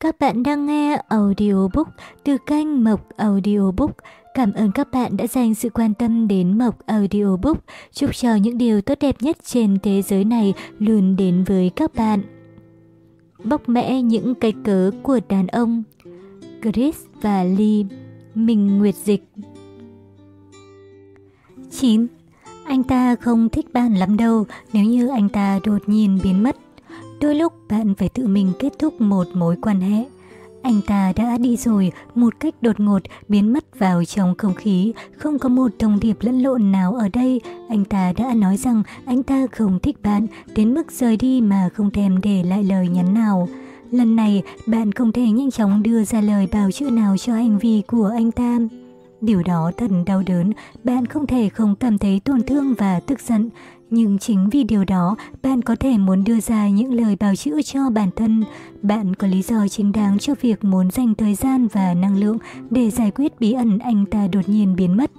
Các bạn đang nghe audiobook từ kênh Mộc Audiobook. Cảm ơn các bạn đã dành sự quan tâm đến Mộc Audiobook. Chúc cho những điều tốt đẹp nhất trên thế giới này luôn đến với các bạn. Bóc mẽ những cái cớ của đàn ông, Chris và Lee Mình Nguyệt Dịch 9. Anh ta không thích bạn lắm đâu, nếu như anh ta đột nhiên biến mất. Đôi lúc bạn phải tự mình kết thúc một mối quan hệ. Anh ta đã đi rồi một cách đột ngột biến mất vào trong không khí, không có một thông điệp lẫn lộn nào ở đây. Anh ta đã nói rằng anh ta không thích bạn đến mức rời đi mà không thèm để lại lời nhắn nào. Lần này bạn không thể nhanh chóng đưa ra lời bào chữa nào cho hành vi của anh ta. Điều đó thật đau đớn, bạn không thể không cảm thấy tổn thương và tức giận. Nhưng chính vì điều đó, bạn có thể muốn đưa ra những lời bào chữa cho bản thân. Bạn có lý do chính đáng cho việc muốn dành thời gian và năng lượng để giải quyết bí ẩn anh ta đột nhiên biến mất.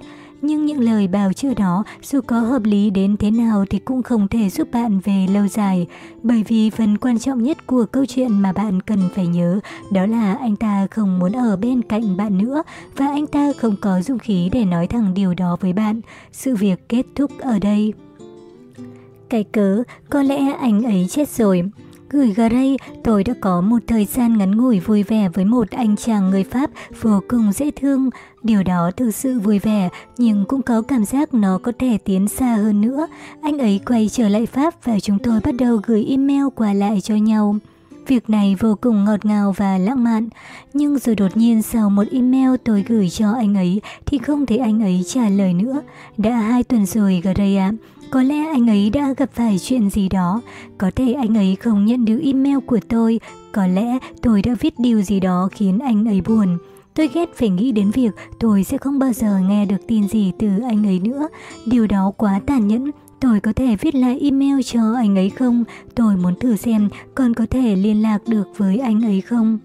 Nhưng những lời bào chữa đó, dù có hợp lý đến thế nào thì cũng không thể giúp bạn về lâu dài. Bởi vì phần quan trọng nhất của câu chuyện mà bạn cần phải nhớ đó là anh ta không muốn ở bên cạnh bạn nữa và anh ta không có dung khí để nói thẳng điều đó với bạn. Sự việc kết thúc ở đây. Cái cớ, có lẽ anh ấy chết rồi. Gửi Gray, tôi đã có một thời gian ngắn ngủi vui vẻ với một anh chàng người Pháp vô cùng dễ thương. Điều đó thực sự vui vẻ, nhưng cũng có cảm giác nó có thể tiến xa hơn nữa. Anh ấy quay trở lại Pháp và chúng tôi bắt đầu gửi email qua lại cho nhau. Việc này vô cùng ngọt ngào và lãng mạn. Nhưng rồi đột nhiên sau một email tôi gửi cho anh ấy thì không thấy anh ấy trả lời nữa. Đã hai tuần rồi Gray ạ. Có lẽ anh ấy đã gặp phải chuyện gì đó, có thể anh ấy không nhận được email của tôi, có lẽ tôi đã viết điều gì đó khiến anh ấy buồn. Tôi ghét phải nghĩ đến việc tôi sẽ không bao giờ nghe được tin gì từ anh ấy nữa. Điều đó quá tàn nhẫn. Tôi có thể viết lại email cho anh ấy không? Tôi muốn thử xem còn có thể liên lạc được với anh ấy không?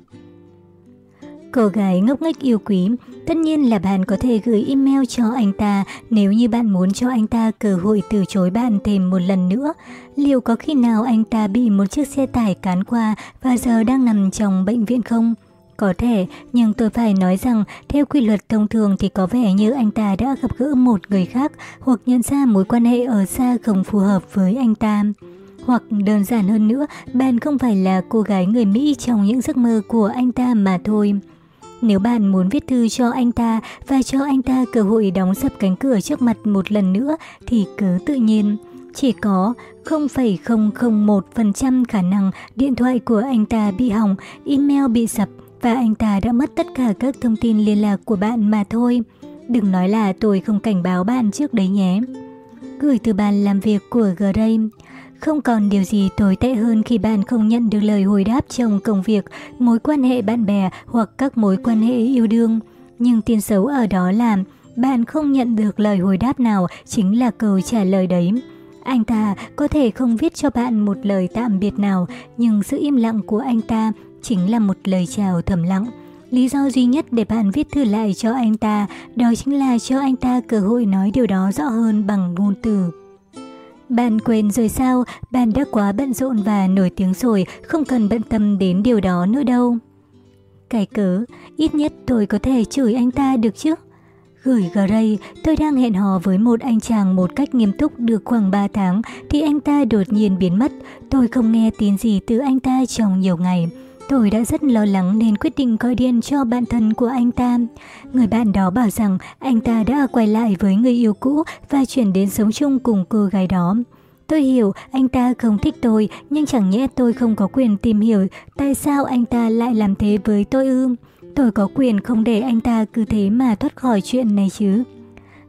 Cô gái ngốc nghếch yêu quý, tất nhiên là bạn có thể gửi email cho anh ta nếu như bạn muốn cho anh ta cơ hội từ chối bạn thêm một lần nữa. Liệu có khi nào anh ta bị một chiếc xe tải cán qua và giờ đang nằm trong bệnh viện không? Có thể, nhưng tôi phải nói rằng theo quy luật thông thường thì có vẻ như anh ta đã gặp gỡ một người khác hoặc nhận ra mối quan hệ ở xa không phù hợp với anh ta. Hoặc đơn giản hơn nữa, bạn không phải là cô gái người Mỹ trong những giấc mơ của anh ta mà thôi. Nếu bạn muốn viết thư cho anh ta và cho anh ta cơ hội đóng sập cánh cửa trước mặt một lần nữa thì cứ tự nhiên. Chỉ có 0,001% khả năng điện thoại của anh ta bị hỏng, email bị sập và anh ta đã mất tất cả các thông tin liên lạc của bạn mà thôi. Đừng nói là tôi không cảnh báo bạn trước đấy nhé. Gửi từ bàn làm việc của Gray. Không còn điều gì tồi tệ hơn khi bạn không nhận được lời hồi đáp trong công việc, mối quan hệ bạn bè hoặc các mối quan hệ yêu đương. Nhưng tin xấu ở đó là bạn không nhận được lời hồi đáp nào chính là câu trả lời đấy. Anh ta có thể không viết cho bạn một lời tạm biệt nào, nhưng sự im lặng của anh ta chính là một lời chào thầm lặng. Lý do duy nhất để bạn viết thư lại cho anh ta đó chính là cho anh ta cơ hội nói điều đó rõ hơn bằng ngôn từ. Bạn quên rồi sao? Bạn đã quá bận rộn và nổi tiếng rồi, không cần bận tâm đến điều đó nữa đâu. Cái cớ, ít nhất tôi có thể chửi anh ta được chứ? Gửi Gray, tôi đang hẹn hò với một anh chàng một cách nghiêm túc được khoảng 3 tháng thì anh ta đột nhiên biến mất. Tôi không nghe tin gì từ anh ta trong nhiều ngày. Tôi đã rất lo lắng nên quyết định gọi điện cho bạn thân của anh ta. Người bạn đó bảo rằng anh ta đã quay lại với người yêu cũ và chuyển đến sống chung cùng cô gái đó. Tôi hiểu anh ta không thích tôi, nhưng chẳng nhẽ tôi không có quyền tìm hiểu tại sao anh ta lại làm thế với tôi ư. Tôi có quyền không để anh ta cứ thế mà thoát khỏi chuyện này chứ.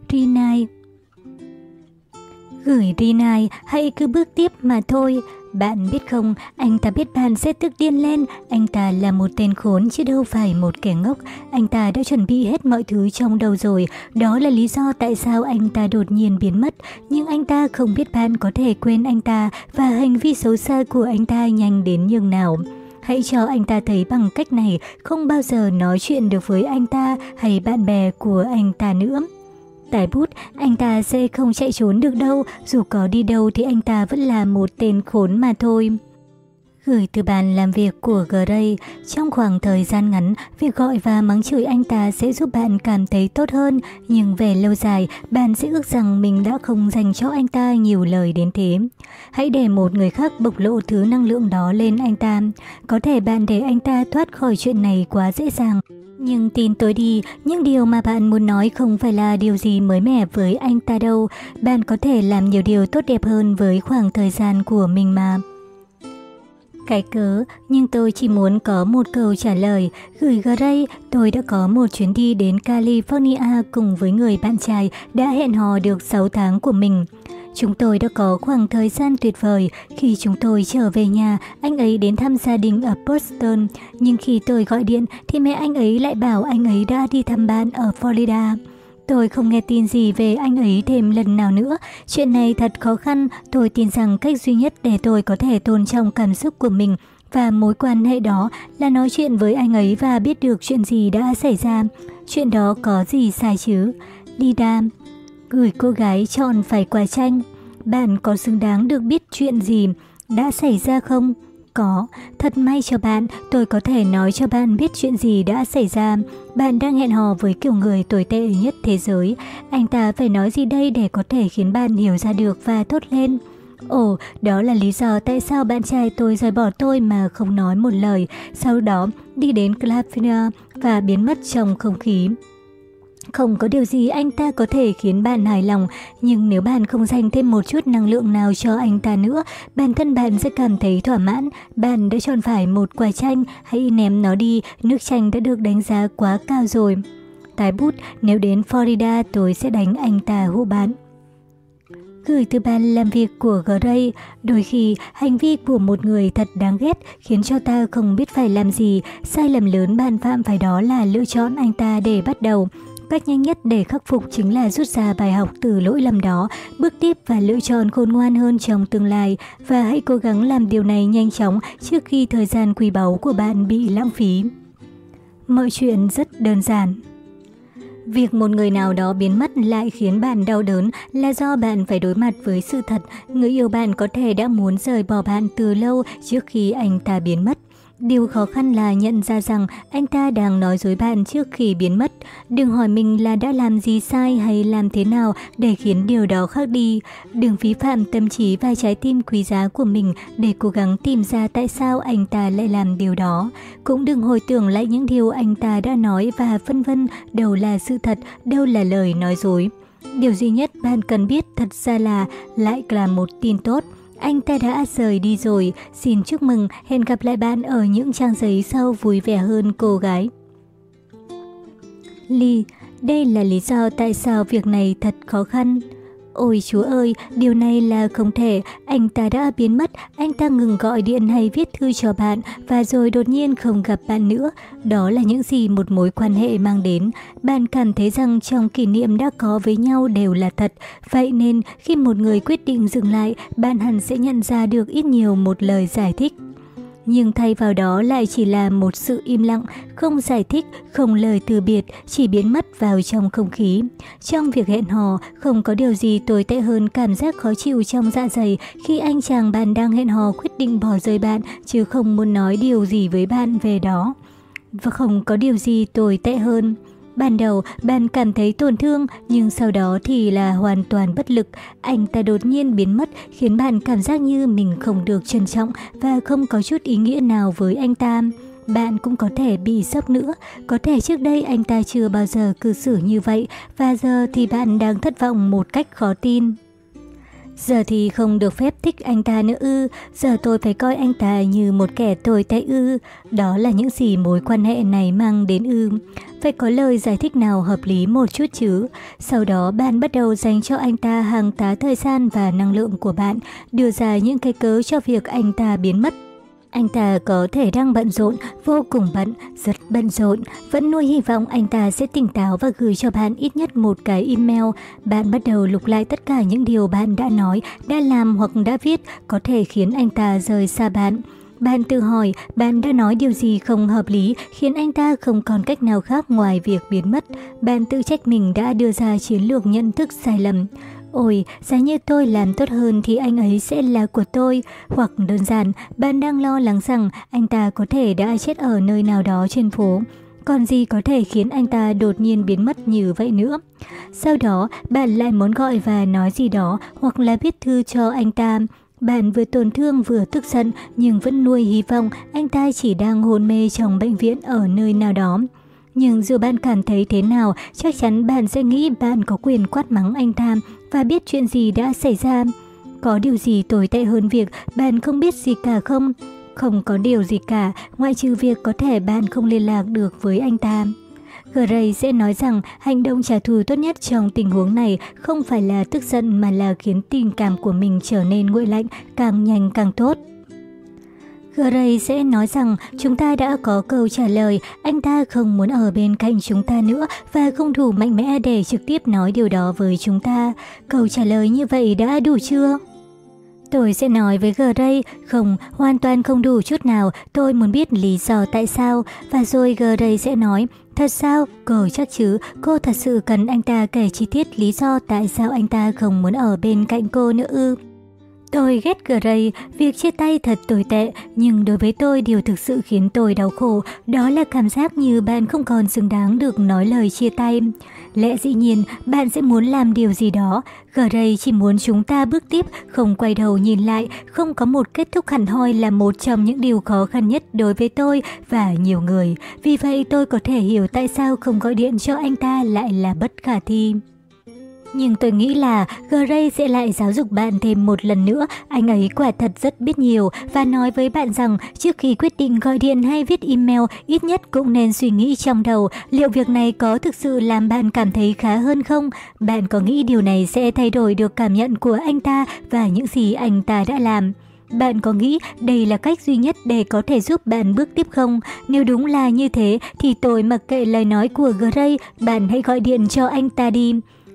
Rinai Gửi Rinai, hãy cứ bước tiếp mà thôi. Bạn biết không, anh ta biết bạn sẽ tức điên lên, anh ta là một tên khốn chứ đâu phải một kẻ ngốc. Anh ta đã chuẩn bị hết mọi thứ trong đầu rồi, đó là lý do tại sao anh ta đột nhiên biến mất. Nhưng anh ta không biết bạn có thể quên anh ta và hành vi xấu xa của anh ta nhanh đến nhường nào. Hãy cho anh ta thấy bằng cách này không bao giờ nói chuyện được với anh ta hay bạn bè của anh ta nữa. Tài bút, anh ta sẽ không chạy trốn được đâu, dù có đi đâu thì anh ta vẫn là một tên khốn mà thôi gửi từ bàn làm việc của Gray. Trong khoảng thời gian ngắn, việc gọi và mắng chửi anh ta sẽ giúp bạn cảm thấy tốt hơn, nhưng về lâu dài, bạn sẽ ước rằng mình đã không dành cho anh ta nhiều lời đến thế. Hãy để một người khác bộc lộ thứ năng lượng đó lên anh ta. Có thể bạn để anh ta thoát khỏi chuyện này quá dễ dàng. Nhưng tin tôi đi, những điều mà bạn muốn nói không phải là điều gì mới mẻ với anh ta đâu. Bạn có thể làm nhiều điều tốt đẹp hơn với khoảng thời gian của mình mà. Cái cớ, nhưng tôi chỉ muốn có một câu trả lời. Gửi Gray, tôi đã có một chuyến đi đến California cùng với người bạn trai đã hẹn hò được 6 tháng của mình. Chúng tôi đã có khoảng thời gian tuyệt vời. Khi chúng tôi trở về nhà, anh ấy đến thăm gia đình ở Boston. Nhưng khi tôi gọi điện thì mẹ anh ấy lại bảo anh ấy đã đi thăm bạn ở Florida. Tôi không nghe tin gì về anh ấy thêm lần nào nữa. Chuyện này thật khó khăn. Tôi tin rằng cách duy nhất để tôi có thể tôn trọng cảm xúc của mình và mối quan hệ đó là nói chuyện với anh ấy và biết được chuyện gì đã xảy ra. Chuyện đó có gì sai chứ? Lida, gửi cô gái chọn phải quả chanh. Bạn có xứng đáng được biết chuyện gì đã xảy ra không? Có, thật may cho bạn, tôi có thể nói cho bạn biết chuyện gì đã xảy ra. Bạn đang hẹn hò với kiểu người tồi tệ nhất thế giới. Anh ta phải nói gì đây để có thể khiến bạn hiểu ra được và tốt lên? Ồ, đó là lý do tại sao bạn trai tôi rời bỏ tôi mà không nói một lời, sau đó đi đến California và biến mất trong không khí. Không có điều gì anh ta có thể khiến bạn hài lòng, nhưng nếu bạn không dành thêm một chút năng lượng nào cho anh ta nữa, bản thân bạn sẽ cảm thấy thỏa mãn. Bạn đã chọn phải một quả chanh, hãy ném nó đi, nước chanh đã được đánh giá quá cao rồi. Tái bút, nếu đến Florida tôi sẽ đánh anh ta hô bạn. Gửi từ bàn làm việc của Gray, đôi khi hành vi của một người thật đáng ghét khiến cho ta không biết phải làm gì, sai lầm lớn bạn phạm phải đó là lựa chọn anh ta để bắt đầu. Cách nhanh nhất để khắc phục chính là rút ra bài học từ lỗi lầm đó, bước tiếp và lựa chọn khôn ngoan hơn trong tương lai và hãy cố gắng làm điều này nhanh chóng trước khi thời gian quý báu của bạn bị lãng phí. Mọi chuyện rất đơn giản. Việc một người nào đó biến mất lại khiến bạn đau đớn là do bạn phải đối mặt với sự thật người yêu bạn có thể đã muốn rời bỏ bạn từ lâu trước khi anh ta biến mất. Điều khó khăn là nhận ra rằng anh ta đang nói dối bạn trước khi biến mất. Đừng hỏi mình là đã làm gì sai hay làm thế nào để khiến điều đó khác đi. Đừng phí phạm tâm trí và trái tim quý giá của mình để cố gắng tìm ra tại sao anh ta lại làm điều đó. Cũng đừng hồi tưởng lại những điều anh ta đã nói và phân vân đâu là sự thật, đâu là lời nói dối. Điều duy nhất bạn cần biết thật ra là lại là một tin tốt. Anh ta đã rời đi rồi, xin chúc mừng, hẹn gặp lại bạn ở những trang giấy sau vui vẻ hơn cô gái. Ly, đây là lý do tại sao việc này thật khó khăn. Ôi chúa ơi, điều này là không thể, anh ta đã biến mất, anh ta ngừng gọi điện hay viết thư cho bạn và rồi đột nhiên không gặp bạn nữa. Đó là những gì một mối quan hệ mang đến. Bạn cảm thấy rằng trong kỷ niệm đã có với nhau đều là thật. Vậy nên khi một người quyết định dừng lại, bạn hẳn sẽ nhận ra được ít nhiều một lời giải thích nhưng thay vào đó lại chỉ là một sự im lặng, không giải thích, không lời từ biệt, chỉ biến mất vào trong không khí. Trong việc hẹn hò, không có điều gì tồi tệ hơn cảm giác khó chịu trong dạ dày khi anh chàng bạn đang hẹn hò quyết định bỏ rơi bạn chứ không muốn nói điều gì với bạn về đó. Và không có điều gì tồi tệ hơn. Ban đầu bạn cảm thấy tổn thương nhưng sau đó thì là hoàn toàn bất lực. Anh ta đột nhiên biến mất khiến bạn cảm giác như mình không được trân trọng và không có chút ý nghĩa nào với anh ta. Bạn cũng có thể bị sốc nữa, có thể trước đây anh ta chưa bao giờ cư xử như vậy và giờ thì bạn đang thất vọng một cách khó tin. Giờ thì không được phép thích anh ta nữa ư, giờ tôi phải coi anh ta như một kẻ tồi tệ ư, đó là những gì mối quan hệ này mang đến ư. Phải có lời giải thích nào hợp lý một chút chứ. Sau đó bạn bắt đầu dành cho anh ta hàng tá thời gian và năng lượng của bạn, đưa ra những cái cớ cho việc anh ta biến mất. Anh ta có thể đang bận rộn, vô cùng bận, rất bận rộn, vẫn nuôi hy vọng anh ta sẽ tỉnh táo và gửi cho bạn ít nhất một cái email. Bạn bắt đầu lục lại tất cả những điều bạn đã nói, đã làm hoặc đã viết có thể khiến anh ta rời xa bạn. Bạn tự hỏi bạn đã nói điều gì không hợp lý khiến anh ta không còn cách nào khác ngoài việc biến mất. Bạn tự trách mình đã đưa ra chiến lược nhận thức sai lầm. Ôi, giá như tôi làm tốt hơn thì anh ấy sẽ là của tôi. Hoặc đơn giản, bạn đang lo lắng rằng anh ta có thể đã chết ở nơi nào đó trên phố. Còn gì có thể khiến anh ta đột nhiên biến mất như vậy nữa? Sau đó, bạn lại muốn gọi và nói gì đó hoặc là viết thư cho anh ta. Bạn vừa tổn thương vừa tức giận nhưng vẫn nuôi hy vọng anh ta chỉ đang hôn mê trong bệnh viện ở nơi nào đó. Nhưng dù bạn cảm thấy thế nào, chắc chắn bạn sẽ nghĩ bạn có quyền quát mắng anh ta và biết chuyện gì đã xảy ra. Có điều gì tồi tệ hơn việc bạn không biết gì cả không? Không có điều gì cả, ngoại trừ việc có thể bạn không liên lạc được với anh ta. Gray sẽ nói rằng hành động trả thù tốt nhất trong tình huống này không phải là tức giận mà là khiến tình cảm của mình trở nên nguội lạnh càng nhanh càng tốt. Gray sẽ nói rằng chúng ta đã có câu trả lời, anh ta không muốn ở bên cạnh chúng ta nữa và không đủ mạnh mẽ để trực tiếp nói điều đó với chúng ta. Câu trả lời như vậy đã đủ chưa? Tôi sẽ nói với Gray, không, hoàn toàn không đủ chút nào, tôi muốn biết lý do tại sao. Và rồi Gray sẽ nói, thật sao, cô chắc chứ, cô thật sự cần anh ta kể chi tiết lý do tại sao anh ta không muốn ở bên cạnh cô nữa ư. Tôi ghét Gray, việc chia tay thật tồi tệ, nhưng đối với tôi điều thực sự khiến tôi đau khổ, đó là cảm giác như bạn không còn xứng đáng được nói lời chia tay. Lẽ dĩ nhiên, bạn sẽ muốn làm điều gì đó. Gray chỉ muốn chúng ta bước tiếp, không quay đầu nhìn lại, không có một kết thúc hẳn hoi là một trong những điều khó khăn nhất đối với tôi và nhiều người. Vì vậy tôi có thể hiểu tại sao không gọi điện cho anh ta lại là bất khả thi. Nhưng tôi nghĩ là Gray sẽ lại giáo dục bạn thêm một lần nữa. Anh ấy quả thật rất biết nhiều và nói với bạn rằng trước khi quyết định gọi điện hay viết email, ít nhất cũng nên suy nghĩ trong đầu liệu việc này có thực sự làm bạn cảm thấy khá hơn không? Bạn có nghĩ điều này sẽ thay đổi được cảm nhận của anh ta và những gì anh ta đã làm? Bạn có nghĩ đây là cách duy nhất để có thể giúp bạn bước tiếp không? Nếu đúng là như thế thì tôi mặc kệ lời nói của Gray, bạn hãy gọi điện cho anh ta đi.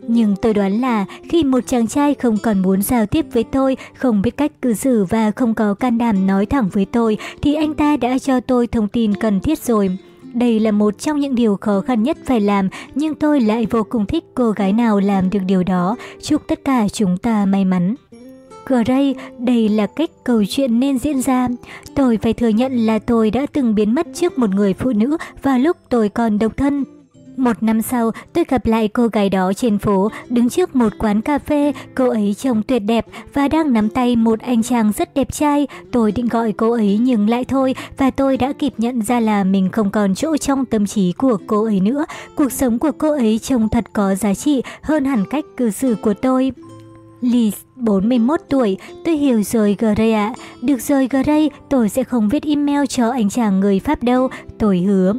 Nhưng tôi đoán là khi một chàng trai không còn muốn giao tiếp với tôi, không biết cách cư xử và không có can đảm nói thẳng với tôi, thì anh ta đã cho tôi thông tin cần thiết rồi. Đây là một trong những điều khó khăn nhất phải làm, nhưng tôi lại vô cùng thích cô gái nào làm được điều đó. Chúc tất cả chúng ta may mắn. Gray, đây là cách câu chuyện nên diễn ra. Tôi phải thừa nhận là tôi đã từng biến mất trước một người phụ nữ vào lúc tôi còn độc thân. Một năm sau, tôi gặp lại cô gái đó trên phố, đứng trước một quán cà phê. Cô ấy trông tuyệt đẹp và đang nắm tay một anh chàng rất đẹp trai. Tôi định gọi cô ấy nhưng lại thôi và tôi đã kịp nhận ra là mình không còn chỗ trong tâm trí của cô ấy nữa. Cuộc sống của cô ấy trông thật có giá trị hơn hẳn cách cư xử của tôi. Liz, 41 tuổi, tôi hiểu rồi Gray ạ. Được rồi Gray, tôi sẽ không viết email cho anh chàng người Pháp đâu, tôi hứa.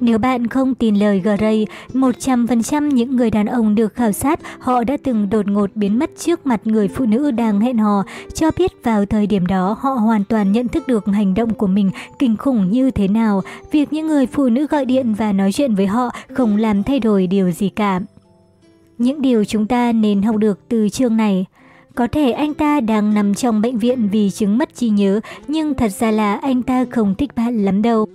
Nếu bạn không tin lời Gray, 100% những người đàn ông được khảo sát họ đã từng đột ngột biến mất trước mặt người phụ nữ đang hẹn hò, cho biết vào thời điểm đó họ hoàn toàn nhận thức được hành động của mình kinh khủng như thế nào. Việc những người phụ nữ gọi điện và nói chuyện với họ không làm thay đổi điều gì cả. Những điều chúng ta nên học được từ chương này có thể anh ta đang nằm trong bệnh viện vì chứng mất trí nhớ, nhưng thật ra là anh ta không thích bạn lắm đâu.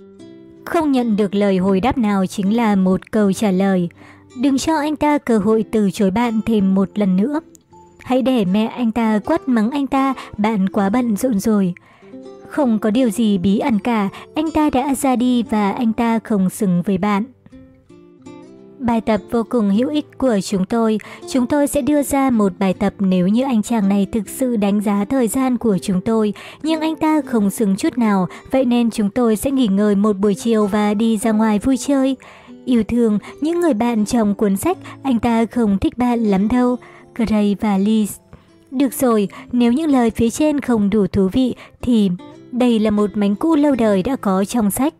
Không nhận được lời hồi đáp nào chính là một câu trả lời. Đừng cho anh ta cơ hội từ chối bạn thêm một lần nữa. Hãy để mẹ anh ta quát mắng anh ta, bạn quá bận rộn rồi. Không có điều gì bí ẩn cả, anh ta đã ra đi và anh ta không xứng với bạn. Bài tập vô cùng hữu ích của chúng tôi. Chúng tôi sẽ đưa ra một bài tập nếu như anh chàng này thực sự đánh giá thời gian của chúng tôi, nhưng anh ta không xứng chút nào, vậy nên chúng tôi sẽ nghỉ ngơi một buổi chiều và đi ra ngoài vui chơi. Yêu thương, những người bạn trong cuốn sách, anh ta không thích bạn lắm đâu. Gray và Liz. Được rồi, nếu những lời phía trên không đủ thú vị, thì đây là một mánh cũ lâu đời đã có trong sách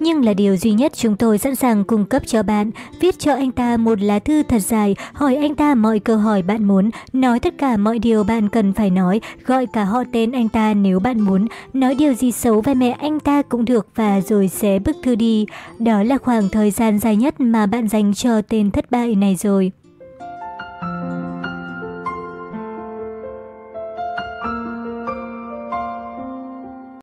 nhưng là điều duy nhất chúng tôi sẵn sàng cung cấp cho bạn. Viết cho anh ta một lá thư thật dài, hỏi anh ta mọi câu hỏi bạn muốn, nói tất cả mọi điều bạn cần phải nói, gọi cả họ tên anh ta nếu bạn muốn, nói điều gì xấu về mẹ anh ta cũng được và rồi xé bức thư đi. Đó là khoảng thời gian dài nhất mà bạn dành cho tên thất bại này rồi.